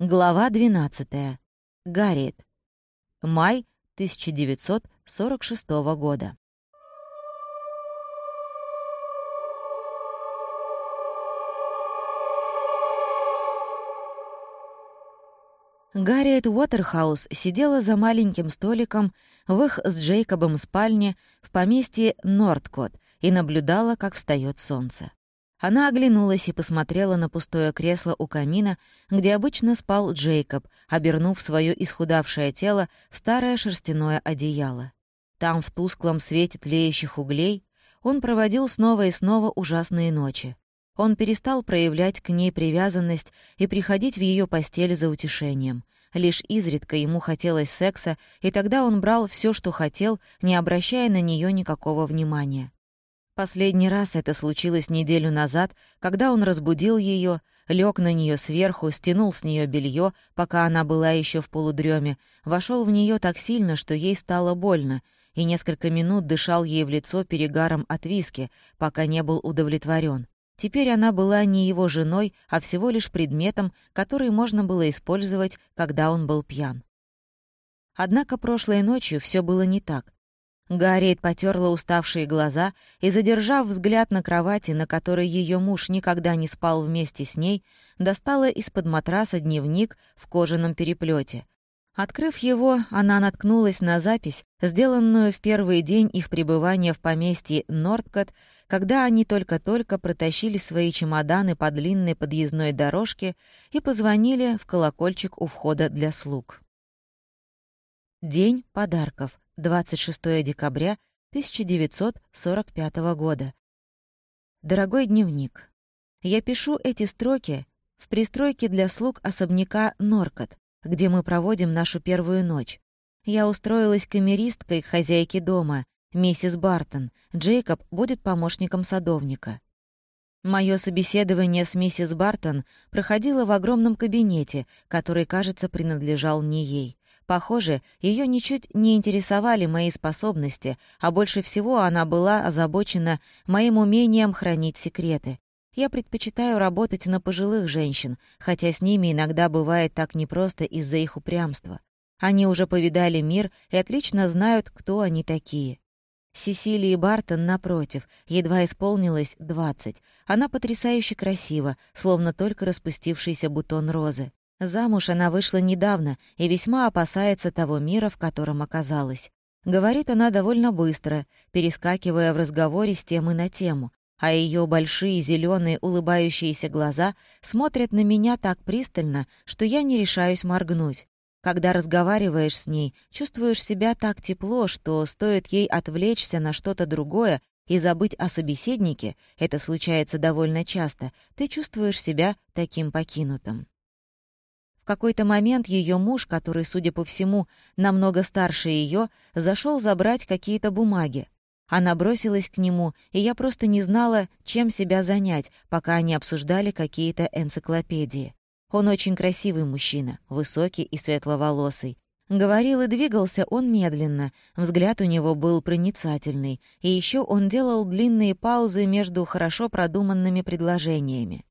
Глава 12. Гарриет. Май 1946 года. Гарриет Уотерхаус сидела за маленьким столиком в их с Джейкобом спальне в поместье Нордкот и наблюдала, как встает солнце. Она оглянулась и посмотрела на пустое кресло у камина, где обычно спал Джейкоб, обернув свое исхудавшее тело в старое шерстяное одеяло. Там, в тусклом свете тлеющих углей, он проводил снова и снова ужасные ночи. Он перестал проявлять к ней привязанность и приходить в ее постель за утешением. Лишь изредка ему хотелось секса, и тогда он брал все, что хотел, не обращая на нее никакого внимания. Последний раз это случилось неделю назад, когда он разбудил ее, лег на нее сверху, стянул с нее белье, пока она была еще в полудреме, вошел в нее так сильно, что ей стало больно, и несколько минут дышал ей в лицо перегаром от виски, пока не был удовлетворен. Теперь она была не его женой, а всего лишь предметом, который можно было использовать, когда он был пьян. Однако прошлой ночью все было не так. Гарриет потерла уставшие глаза и, задержав взгляд на кровати, на которой ее муж никогда не спал вместе с ней, достала из-под матраса дневник в кожаном переплете. Открыв его, она наткнулась на запись, сделанную в первый день их пребывания в поместье Нордкот, когда они только-только протащили свои чемоданы по длинной подъездной дорожке и позвонили в колокольчик у входа для слуг. День подарков — 26 декабря 1945 года. Дорогой дневник, я пишу эти строки в пристройке для слуг особняка Норкот, где мы проводим нашу первую ночь. Я устроилась камеристкой к хозяйке дома, миссис Бартон. Джейкоб будет помощником садовника. Моё собеседование с миссис Бартон проходило в огромном кабинете, который, кажется, принадлежал не ей. Похоже, ее ничуть не интересовали мои способности, а больше всего она была озабочена моим умением хранить секреты. Я предпочитаю работать на пожилых женщин, хотя с ними иногда бывает так непросто из-за их упрямства. Они уже повидали мир и отлично знают, кто они такие. Сесилии Бартон, напротив, едва исполнилось двадцать. Она потрясающе красива, словно только распустившийся бутон розы. Замуж она вышла недавно и весьма опасается того мира, в котором оказалась. Говорит она довольно быстро, перескакивая в разговоре с темы на тему, а ее большие зеленые улыбающиеся глаза смотрят на меня так пристально, что я не решаюсь моргнуть. Когда разговариваешь с ней, чувствуешь себя так тепло, что стоит ей отвлечься на что-то другое и забыть о собеседнике, это случается довольно часто, ты чувствуешь себя таким покинутым. В какой-то момент ее муж, который, судя по всему, намного старше ее, зашел забрать какие-то бумаги. Она бросилась к нему, и я просто не знала, чем себя занять, пока они обсуждали какие-то энциклопедии. Он очень красивый мужчина, высокий и светловолосый. Говорил и двигался он медленно, взгляд у него был проницательный, и еще он делал длинные паузы между хорошо продуманными предложениями.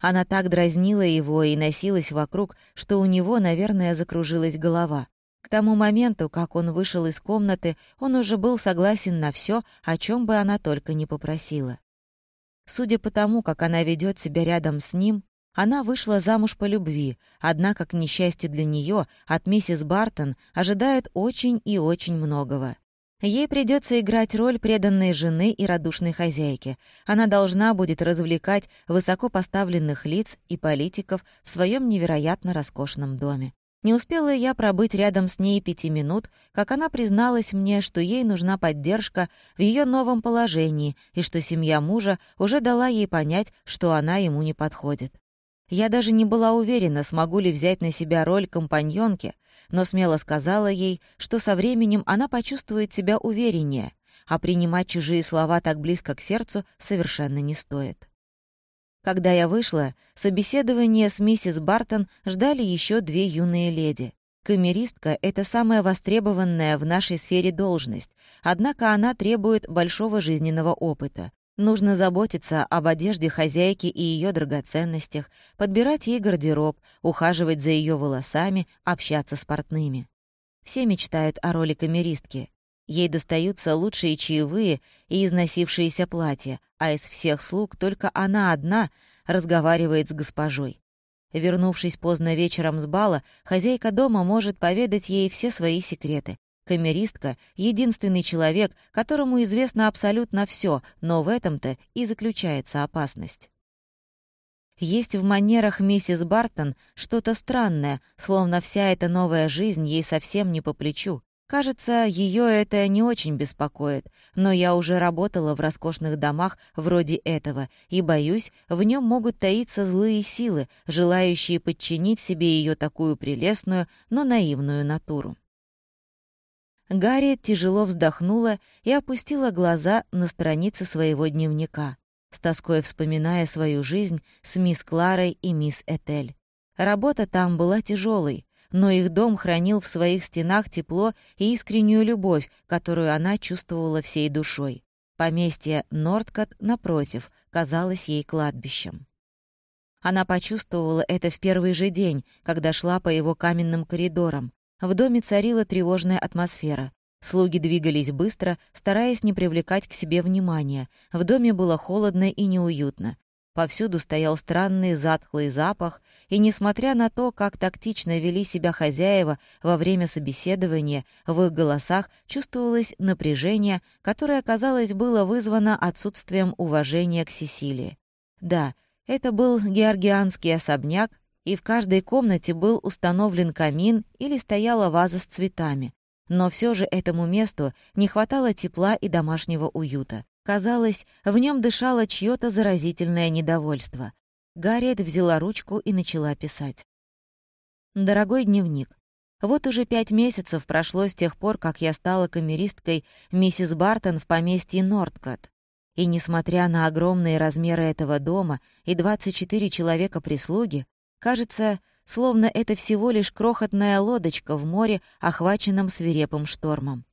Она так дразнила его и носилась вокруг, что у него, наверное, закружилась голова. К тому моменту, как он вышел из комнаты, он уже был согласен на все, о чем бы она только не попросила. Судя по тому, как она ведет себя рядом с ним, она вышла замуж по любви, однако, к несчастью для нее, от миссис Бартон ожидает очень и очень многого. Ей придется играть роль преданной жены и радушной хозяйки. Она должна будет развлекать высокопоставленных лиц и политиков в своем невероятно роскошном доме. Не успела я пробыть рядом с ней пяти минут, как она призналась мне, что ей нужна поддержка в ее новом положении и что семья мужа уже дала ей понять, что она ему не подходит. Я даже не была уверена, смогу ли взять на себя роль компаньонки, но смело сказала ей, что со временем она почувствует себя увереннее, а принимать чужие слова так близко к сердцу совершенно не стоит. Когда я вышла, собеседование с миссис Бартон ждали еще две юные леди. Камеристка — это самая востребованная в нашей сфере должность, однако она требует большого жизненного опыта. Нужно заботиться об одежде хозяйки и ее драгоценностях, подбирать ей гардероб, ухаживать за ее волосами, общаться с портными. Все мечтают о роли камеристки. Ей достаются лучшие чаевые и износившиеся платья, а из всех слуг только она одна разговаривает с госпожой. Вернувшись поздно вечером с бала, хозяйка дома может поведать ей все свои секреты, Камеристка — единственный человек, которому известно абсолютно все, но в этом-то и заключается опасность. Есть в манерах миссис Бартон что-то странное, словно вся эта новая жизнь ей совсем не по плечу. Кажется, ее это не очень беспокоит, но я уже работала в роскошных домах вроде этого, и, боюсь, в нем могут таиться злые силы, желающие подчинить себе ее такую прелестную, но наивную натуру. Гарри тяжело вздохнула и опустила глаза на страницы своего дневника, с тоской вспоминая свою жизнь с мисс Кларой и мисс Этель. Работа там была тяжелой, но их дом хранил в своих стенах тепло и искреннюю любовь, которую она чувствовала всей душой. Поместье Нордкот, напротив, казалось ей кладбищем. Она почувствовала это в первый же день, когда шла по его каменным коридорам, в доме царила тревожная атмосфера. Слуги двигались быстро, стараясь не привлекать к себе внимания. В доме было холодно и неуютно. Повсюду стоял странный затхлый запах, и, несмотря на то, как тактично вели себя хозяева во время собеседования, в их голосах чувствовалось напряжение, которое, казалось, было вызвано отсутствием уважения к Сесилии. Да, это был георгианский особняк, и в каждой комнате был установлен камин или стояла ваза с цветами. Но все же этому месту не хватало тепла и домашнего уюта. Казалось, в нем дышало чьё-то заразительное недовольство. Гарриет взяла ручку и начала писать. «Дорогой дневник, вот уже пять месяцев прошло с тех пор, как я стала камеристкой миссис Бартон в поместье Нордкот. И несмотря на огромные размеры этого дома и 24 человека прислуги, Кажется, словно это всего лишь крохотная лодочка в море, охваченном свирепым штормом.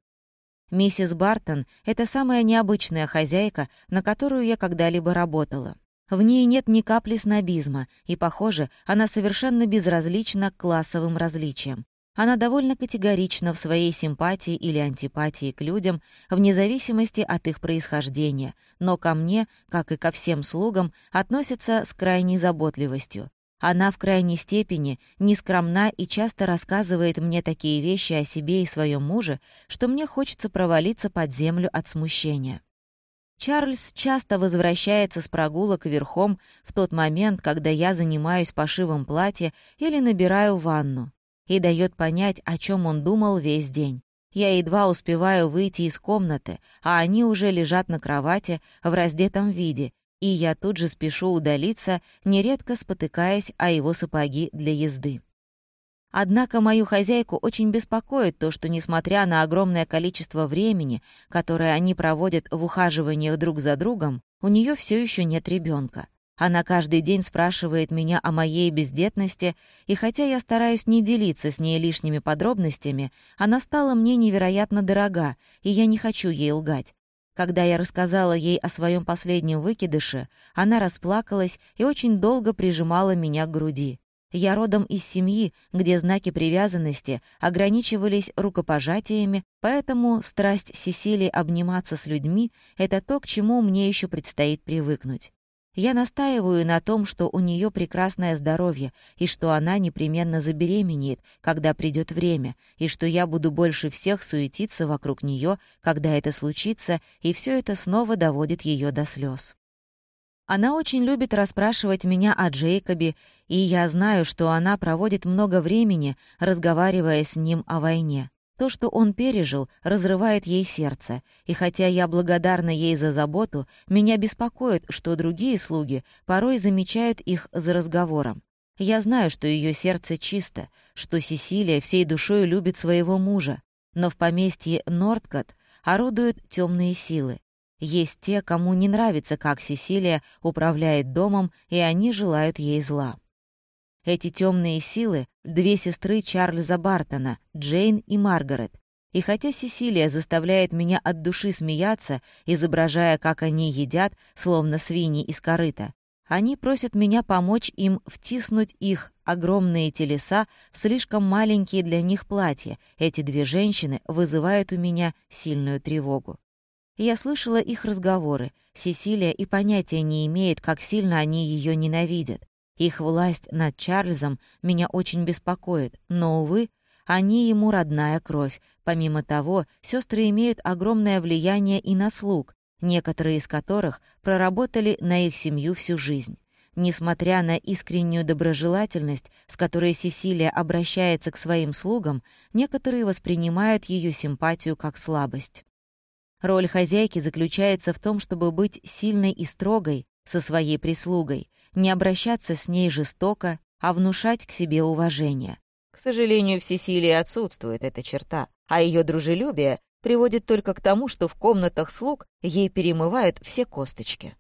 Миссис Бартон — это самая необычная хозяйка, на которую я когда-либо работала. В ней нет ни капли снобизма, и, похоже, она совершенно безразлична к классовым различиям. Она довольно категорична в своей симпатии или антипатии к людям, вне зависимости от их происхождения, но ко мне, как и ко всем слугам, относится с крайней заботливостью. Она в крайней степени нескромна и часто рассказывает мне такие вещи о себе и своем муже, что мне хочется провалиться под землю от смущения. Чарльз часто возвращается с прогулок верхом в тот момент, когда я занимаюсь пошивом платья или набираю ванну, и дает понять, о чем он думал весь день. Я едва успеваю выйти из комнаты, а они уже лежат на кровати в раздетом виде и я тут же спешу удалиться, нередко спотыкаясь о его сапоги для езды. Однако мою хозяйку очень беспокоит то, что, несмотря на огромное количество времени, которое они проводят в ухаживаниях друг за другом, у нее все еще нет ребенка. Она каждый день спрашивает меня о моей бездетности, и хотя я стараюсь не делиться с ней лишними подробностями, она стала мне невероятно дорога, и я не хочу ей лгать. Когда я рассказала ей о своем последнем выкидыше, она расплакалась и очень долго прижимала меня к груди. Я родом из семьи, где знаки привязанности ограничивались рукопожатиями, поэтому страсть Сесилии обниматься с людьми — это то, к чему мне еще предстоит привыкнуть. Я настаиваю на том, что у нее прекрасное здоровье, и что она непременно забеременеет, когда придет время, и что я буду больше всех суетиться вокруг нее, когда это случится, и все это снова доводит ее до слез. Она очень любит расспрашивать меня о Джейкобе, и я знаю, что она проводит много времени, разговаривая с ним о войне. То, что он пережил, разрывает ей сердце, и хотя я благодарна ей за заботу, меня беспокоит, что другие слуги порой замечают их за разговором. Я знаю, что ее сердце чисто, что Сесилия всей душой любит своего мужа, но в поместье Нордкот орудуют темные силы. Есть те, кому не нравится, как Сесилия управляет домом, и они желают ей зла. Эти темные силы — две сестры Чарльза Бартона, Джейн и Маргарет. И хотя Сесилия заставляет меня от души смеяться, изображая, как они едят, словно свиньи из корыта, они просят меня помочь им втиснуть их огромные телеса в слишком маленькие для них платья. Эти две женщины вызывают у меня сильную тревогу. Я слышала их разговоры. Сесилия и понятия не имеет, как сильно они ее ненавидят. Их власть над Чарльзом меня очень беспокоит, но, увы, они ему родная кровь. Помимо того, сестры имеют огромное влияние и на слуг, некоторые из которых проработали на их семью всю жизнь. Несмотря на искреннюю доброжелательность, с которой Сесилия обращается к своим слугам, некоторые воспринимают ее симпатию как слабость. Роль хозяйки заключается в том, чтобы быть сильной и строгой со своей прислугой, не обращаться с ней жестоко, а внушать к себе уважение. К сожалению, в Сесилии отсутствует эта черта, а ее дружелюбие приводит только к тому, что в комнатах слуг ей перемывают все косточки.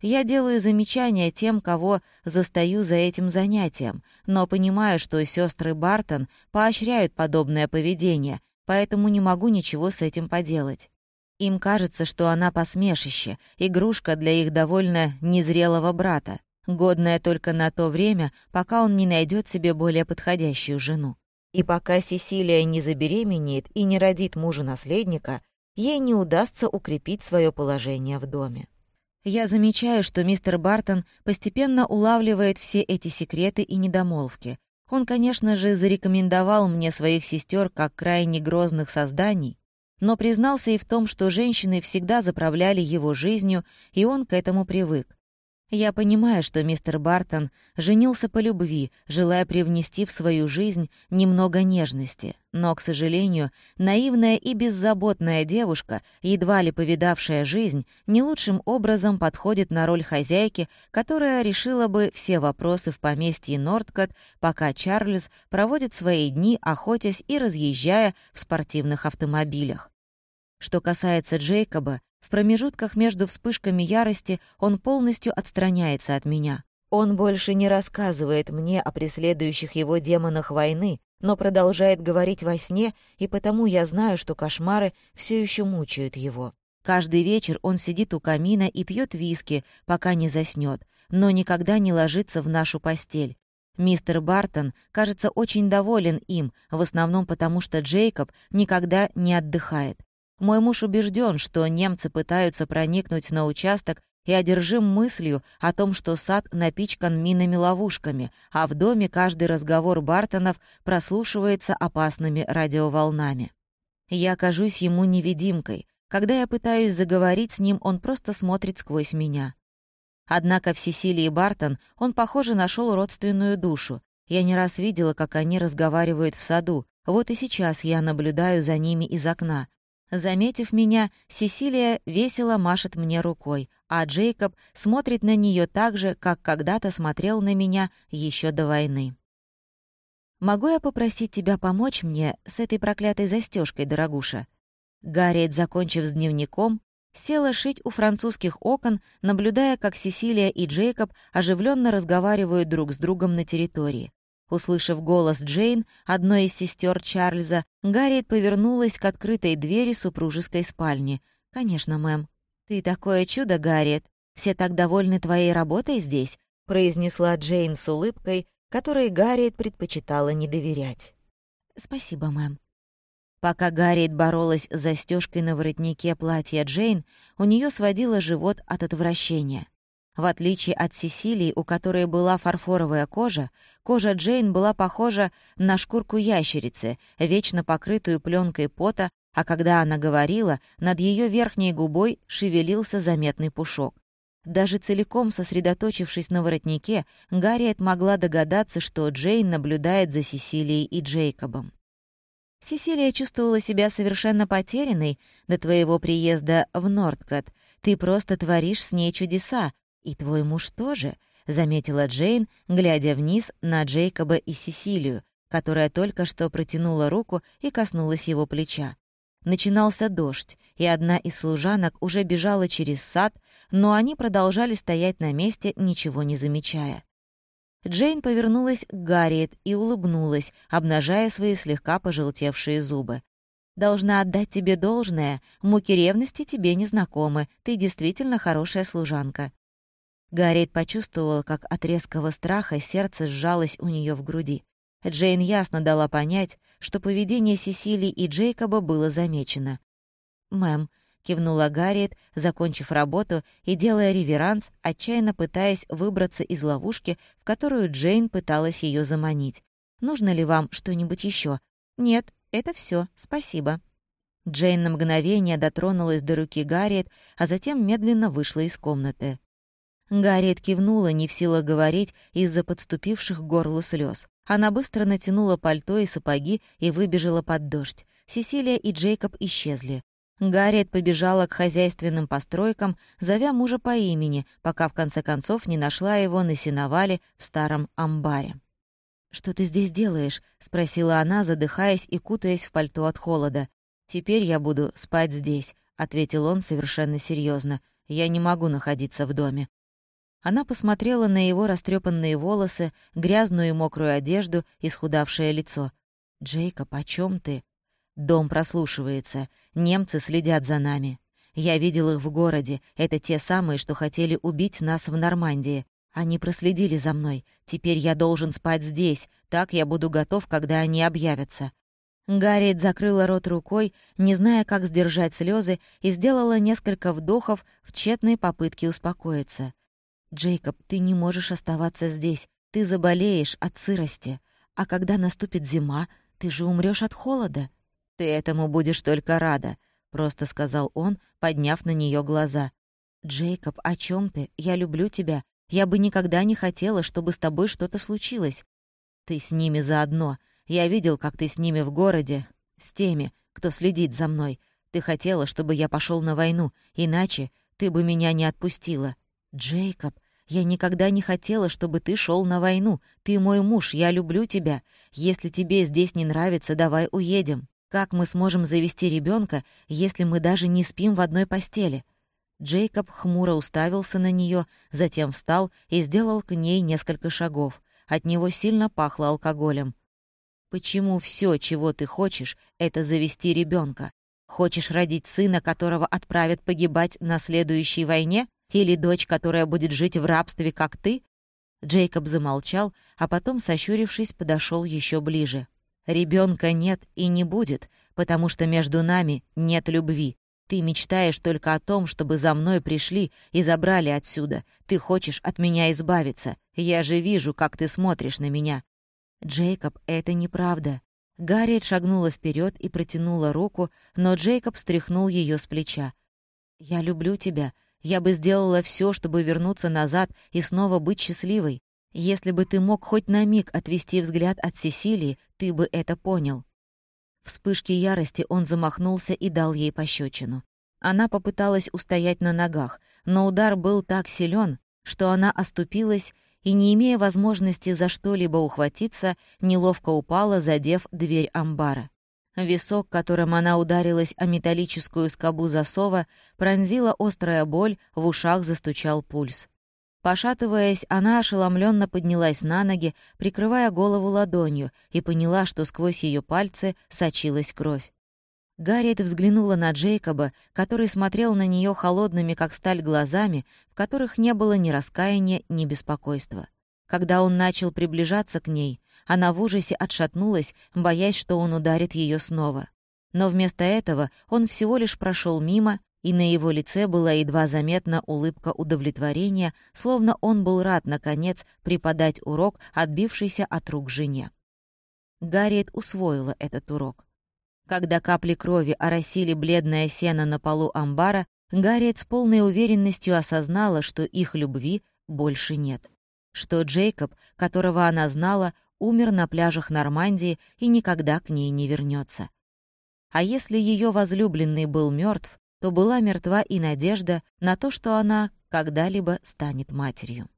Я делаю замечания тем, кого застаю за этим занятием, но понимаю, что сестры Бартон поощряют подобное поведение, поэтому не могу ничего с этим поделать. Им кажется, что она посмешище, игрушка для их довольно незрелого брата, годная только на то время, пока он не найдет себе более подходящую жену. И пока Сесилия не забеременеет и не родит мужа-наследника, ей не удастся укрепить свое положение в доме. Я замечаю, что мистер Бартон постепенно улавливает все эти секреты и недомолвки. Он, конечно же, зарекомендовал мне своих сестер как крайне грозных созданий, но признался и в том, что женщины всегда заправляли его жизнью, и он к этому привык. Я понимаю, что мистер Бартон женился по любви, желая привнести в свою жизнь немного нежности. Но, к сожалению, наивная и беззаботная девушка, едва ли повидавшая жизнь, не лучшим образом подходит на роль хозяйки, которая решила бы все вопросы в поместье Нордкот, пока Чарльз проводит свои дни, охотясь и разъезжая в спортивных автомобилях. Что касается Джейкоба, в промежутках между вспышками ярости он полностью отстраняется от меня. Он больше не рассказывает мне о преследующих его демонах войны, но продолжает говорить во сне, и потому я знаю, что кошмары все еще мучают его. Каждый вечер он сидит у камина и пьет виски, пока не заснет, но никогда не ложится в нашу постель. Мистер Бартон кажется очень доволен им, в основном потому, что Джейкоб никогда не отдыхает. Мой муж убежден, что немцы пытаются проникнуть на участок и одержим мыслью о том, что сад напичкан минами-ловушками, а в доме каждый разговор Бартонов прослушивается опасными радиоволнами. Я кажусь ему невидимкой. Когда я пытаюсь заговорить с ним, он просто смотрит сквозь меня. Однако в Сесилии Бартон он, похоже, нашел родственную душу. Я не раз видела, как они разговаривают в саду. Вот и сейчас я наблюдаю за ними из окна. Заметив меня, Сесилия весело машет мне рукой, а Джейкоб смотрит на нее так же, как когда-то смотрел на меня еще до войны. «Могу я попросить тебя помочь мне с этой проклятой застежкой, дорогуша?» Гарриет, закончив с дневником, села шить у французских окон, наблюдая, как Сесилия и Джейкоб оживленно разговаривают друг с другом на территории. Услышав голос Джейн, одной из сестер Чарльза, Гарриет повернулась к открытой двери супружеской спальни. «Конечно, мэм». «Ты такое чудо, Гарриет. Все так довольны твоей работой здесь», — произнесла Джейн с улыбкой, которой Гарриет предпочитала не доверять. «Спасибо, мэм». Пока Гарриет боролась с застежкой на воротнике платья Джейн, у нее сводило живот от отвращения. В отличие от Сесилии, у которой была фарфоровая кожа, кожа Джейн была похожа на шкурку ящерицы, вечно покрытую пленкой пота, а когда она говорила, над ее верхней губой шевелился заметный пушок. Даже целиком сосредоточившись на воротнике, Гарриет могла догадаться, что Джейн наблюдает за Сесилией и Джейкобом. Сесилия чувствовала себя совершенно потерянной до твоего приезда в Нордкот. Ты просто творишь с ней чудеса, «И твой муж тоже», — заметила Джейн, глядя вниз на Джейкоба и Сесилию, которая только что протянула руку и коснулась его плеча. Начинался дождь, и одна из служанок уже бежала через сад, но они продолжали стоять на месте, ничего не замечая. Джейн повернулась к Гарриет и улыбнулась, обнажая свои слегка пожелтевшие зубы. Должна отдать тебе должное, муки ревности тебе не знакомы, ты действительно хорошая служанка». Гарриет почувствовала, как от резкого страха сердце сжалось у нее в груди. Джейн ясно дала понять, что поведение Сесилии и Джейкоба было замечено. «Мэм», — кивнула Гарриет, закончив работу и делая реверанс, отчаянно пытаясь выбраться из ловушки, в которую Джейн пыталась ее заманить. «Нужно ли вам что-нибудь еще? «Нет, это все, спасибо». Джейн на мгновение дотронулась до руки Гарриет, а затем медленно вышла из комнаты. Гарриет кивнула, не в силах говорить из-за подступивших к горлу слез. Она быстро натянула пальто и сапоги и выбежала под дождь. Сесилия и Джейкоб исчезли. Гарриет побежала к хозяйственным постройкам, зовя мужа по имени, пока в конце концов не нашла его на сеновале в старом амбаре. «Что ты здесь делаешь?» — спросила она, задыхаясь и кутаясь в пальто от холода. «Теперь я буду спать здесь», — ответил он совершенно серьезно. «Я не могу находиться в доме. Она посмотрела на его растрепанные волосы, грязную и мокрую одежду, исхудавшее лицо. «Джейкоб, о чем ты?» «Дом прослушивается. Немцы следят за нами. Я видел их в городе. Это те самые, что хотели убить нас в Нормандии. Они проследили за мной. Теперь я должен спать здесь. Так я буду готов, когда они объявятся». Гарриет закрыла рот рукой, не зная, как сдержать слезы, и сделала несколько вдохов в тщетной попытке успокоиться. «Джейкоб, ты не можешь оставаться здесь. Ты заболеешь от сырости. А когда наступит зима, ты же умрёшь от холода». «Ты этому будешь только рада», — просто сказал он, подняв на неё глаза. «Джейкоб, о чём ты? Я люблю тебя. Я бы никогда не хотела, чтобы с тобой что-то случилось. Ты с ними заодно. Я видел, как ты с ними в городе. С теми, кто следит за мной. Ты хотела, чтобы я пошёл на войну, иначе ты бы меня не отпустила. Джейкоб, я никогда не хотела, чтобы ты шел на войну. Ты мой муж, я люблю тебя. Если тебе здесь не нравится, давай уедем. Как мы сможем завести ребенка, если мы даже не спим в одной постели?» Джейкоб хмуро уставился на нее, затем встал и сделал к ней несколько шагов. От него сильно пахло алкоголем. «Почему все, чего ты хочешь, это завести ребенка? Хочешь родить сына, которого отправят погибать на следующей войне? Или дочь, которая будет жить в рабстве, как ты?» Джейкоб замолчал, а потом, сощурившись, подошел еще ближе. Ребенка нет и не будет, потому что между нами нет любви. Ты мечтаешь только о том, чтобы за мной пришли и забрали отсюда. Ты хочешь от меня избавиться. Я же вижу, как ты смотришь на меня». «Джейкоб, это неправда». Гарриет шагнула вперед и протянула руку, но Джейкоб стряхнул ее с плеча. «Я люблю тебя. Я бы сделала все, чтобы вернуться назад и снова быть счастливой. Если бы ты мог хоть на миг отвести взгляд от Сесилии, ты бы это понял». В вспышке ярости он замахнулся и дал ей пощечину. Она попыталась устоять на ногах, но удар был так силен, что она оступилась и, не имея возможности за что-либо ухватиться, неловко упала, задев дверь амбара. Висок, которым она ударилась о металлическую скобу засова, пронзила острая боль, в ушах застучал пульс. Пошатываясь, она ошеломленно поднялась на ноги, прикрывая голову ладонью, и поняла, что сквозь ее пальцы сочилась кровь. Гарриет взглянула на Джейкоба, который смотрел на нее холодными, как сталь, глазами, в которых не было ни раскаяния, ни беспокойства. Когда он начал приближаться к ней, она в ужасе отшатнулась, боясь, что он ударит ее снова. Но вместо этого он всего лишь прошел мимо, и на его лице была едва заметна улыбка удовлетворения, словно он был рад, наконец, преподать урок, отбившийся от рук жене. Гарриет усвоила этот урок. Когда капли крови оросили бледное сено на полу амбара, Гарриет с полной уверенностью осознала, что их любви больше нет. Что Джейкоб, которого она знала, умер на пляжах Нормандии и никогда к ней не вернется. А если ее возлюбленный был мертв, то была мертва и надежда на то, что она когда-либо станет матерью.